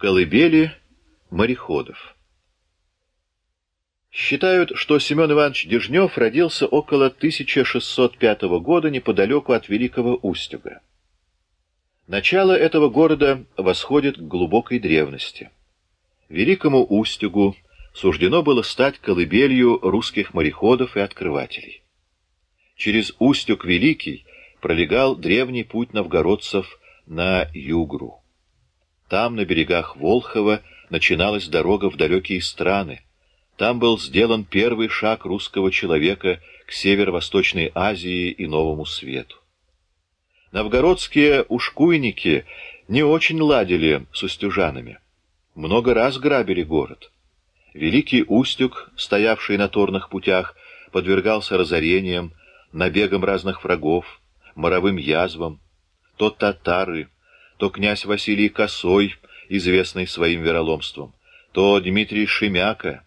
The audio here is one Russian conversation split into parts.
колыбели мореходов. Считают, что Семен Иванович Дежнев родился около 1605 года неподалеку от Великого Устюга. Начало этого города восходит к глубокой древности. Великому Устюгу суждено было стать колыбелью русских мореходов и открывателей. Через Устюг Великий пролегал древний путь новгородцев на Югру. Там, на берегах Волхова, начиналась дорога в далекие страны. Там был сделан первый шаг русского человека к северо-восточной Азии и Новому Свету. Новгородские ушкуйники не очень ладили с устюжанами. Много раз грабили город. Великий Устюг, стоявший на торных путях, подвергался разорениям, набегам разных врагов, моровым язвам. То татары, то князь Василий Косой, известный своим вероломством, то Дмитрий Шемяка,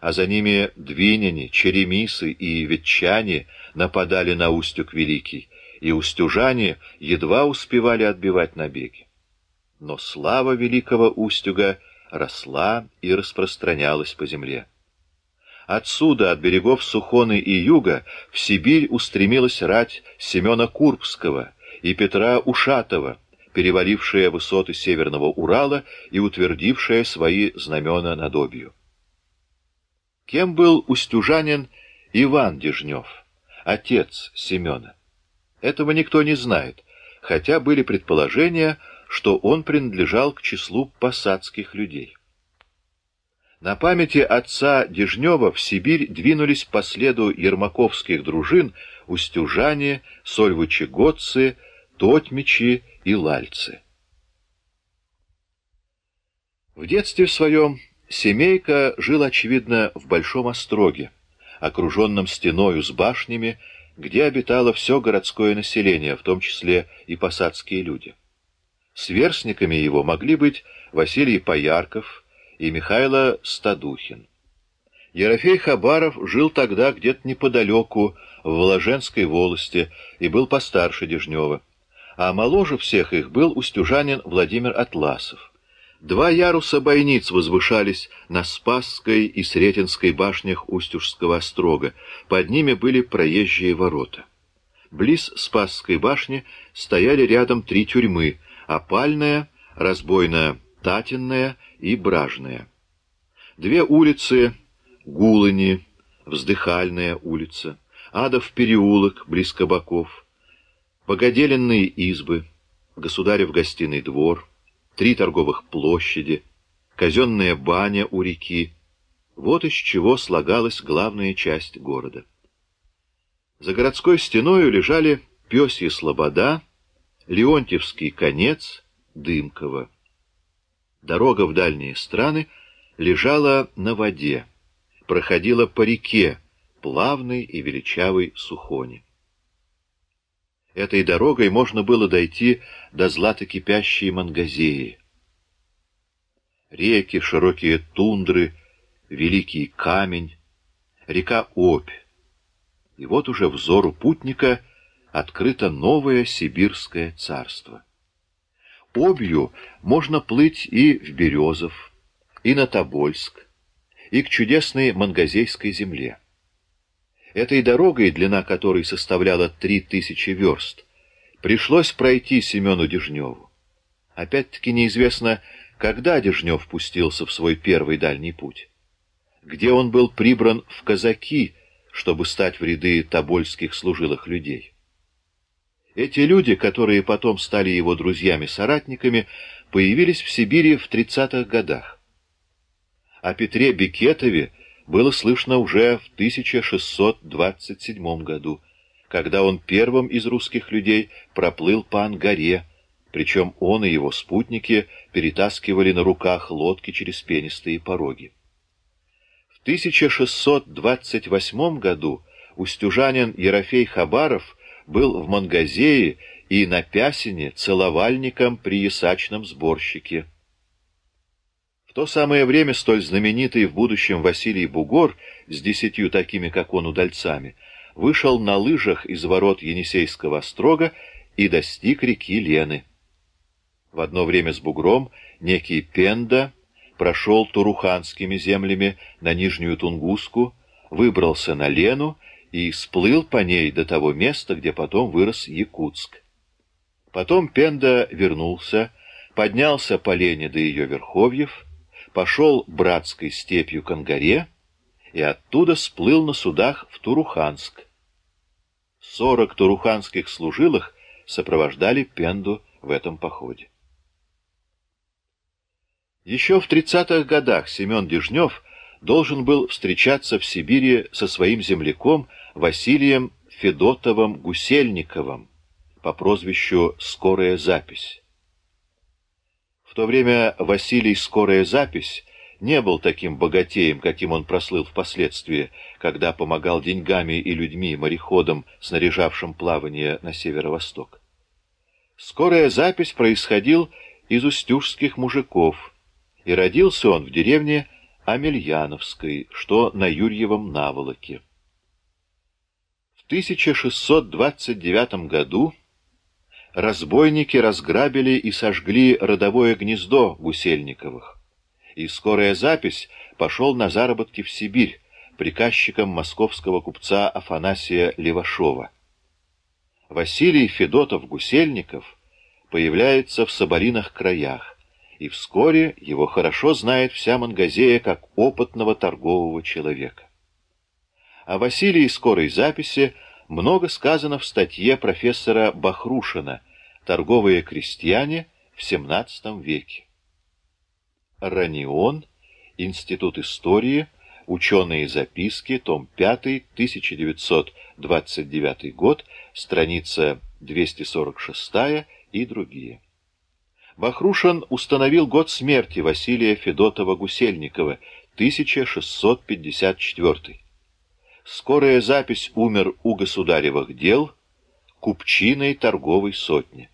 а за ними Двиняне, Черемисы и Ветчане нападали на Устюг Великий, и устюжане едва успевали отбивать набеги. Но слава великого Устюга росла и распространялась по земле. Отсюда, от берегов Сухоны и Юга, в Сибирь устремилась рать Семена Курбского и Петра Ушатова, перевалившая высоты Северного Урала и утвердившая свои знамена над Обью. Кем был устюжанин Иван Дежнев, отец Семена? Этого никто не знает, хотя были предположения, что он принадлежал к числу посадских людей. На памяти отца Дежнева в Сибирь двинулись по следу ермаковских дружин устюжане, сольвычегодцы, тотмичи и лальцы. В детстве своем семейка жил, очевидно, в Большом Остроге, окруженном стеною с башнями, где обитало все городское население, в том числе и посадские люди. Сверстниками его могли быть Василий Поярков и Михайло Стадухин. Ерофей Хабаров жил тогда где-то неподалеку, в Воложенской волости, и был постарше Дежнева а моложе всех их был устюжанин Владимир Атласов. Два яруса бойниц возвышались на Спасской и Сретенской башнях Устюжского острога, под ними были проезжие ворота. Близ Спасской башни стояли рядом три тюрьмы — Опальная, Разбойно-Татинная и Бражная. Две улицы — Гулани, Вздыхальная улица, Адов переулок, близ Кабаков — Погоделенные избы, государев гостиный двор, три торговых площади, казенная баня у реки — вот из чего слагалась главная часть города. За городской стеною лежали Пёсья Слобода, Леонтьевский конец, Дымково. Дорога в дальние страны лежала на воде, проходила по реке, плавной и величавой Сухони. Этой дорогой можно было дойти до златокипящей Мангазеи. Реки, широкие тундры, великий камень, река Обь. И вот уже взору путника открыто новое сибирское царство. Обью можно плыть и в Березов, и на Тобольск, и к чудесной Мангазейской земле. Этой дорогой, длина которой составляла три тысячи верст, пришлось пройти Семену Дежневу. Опять-таки неизвестно, когда Дежнев пустился в свой первый дальний путь. Где он был прибран в казаки, чтобы стать в ряды тобольских служилых людей. Эти люди, которые потом стали его друзьями-соратниками, появились в Сибири в тридцатых годах. О Петре Бекетове было слышно уже в 1627 году, когда он первым из русских людей проплыл по Ангаре, причем он и его спутники перетаскивали на руках лодки через пенистые пороги. В 1628 году устюжанин Ерофей Хабаров был в Мангазее и на Пясине целовальником при ясачном сборщике. В то самое время столь знаменитый в будущем Василий Бугор с десятью такими, как он, удальцами, вышел на лыжах из ворот Енисейского острога и достиг реки Лены. В одно время с бугром некий Пенда прошел Туруханскими землями на Нижнюю Тунгуску, выбрался на Лену и сплыл по ней до того места, где потом вырос Якутск. Потом Пенда вернулся, поднялся по Лене до ее верховьев, пошел братской степью к Ангаре и оттуда сплыл на судах в Туруханск. Сорок туруханских служилых сопровождали Пенду в этом походе. Еще в тридцатых годах Семен Дежнев должен был встречаться в Сибири со своим земляком Василием Федотовым-Гусельниковым по прозвищу «Скорая запись». То время Василий «Скорая запись» не был таким богатеем, каким он прослыл впоследствии, когда помогал деньгами и людьми мореходам, снаряжавшим плавание на северо-восток. Скорая запись происходил из устюжских мужиков, и родился он в деревне Амельяновской, что на Юрьевом наволоке. В 1629 году разбойники разграбили и сожгли родовое гнездо Гусельниковых, и скорая запись пошел на заработки в Сибирь приказчиком московского купца Афанасия Левашова. Василий Федотов-Гусельников появляется в Собориных краях, и вскоре его хорошо знает вся Мангазея как опытного торгового человека. О Василии скорой записи много сказано в статье профессора Бахрушина «Торговые крестьяне в XVII веке». Ранион, Институт истории, Ученые записки, том 5, 1929 год, страница 246 и другие. Бахрушин установил год смерти Василия Федотова-Гусельникова, 1654. Скорая запись умер у государевых дел, купчиной торговой сотни.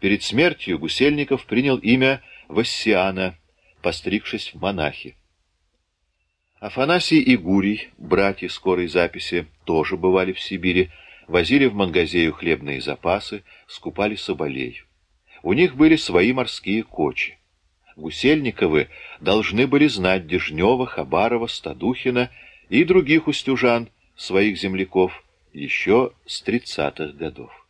Перед смертью Гусельников принял имя Вассиана, постригшись в монахи. Афанасий и Гурий, братья скорой записи, тоже бывали в Сибири, возили в Мангазею хлебные запасы, скупали соболей. У них были свои морские кочи. Гусельниковы должны были знать Дежнева, Хабарова, Стадухина и других устюжан, своих земляков, еще с тридцатых годов.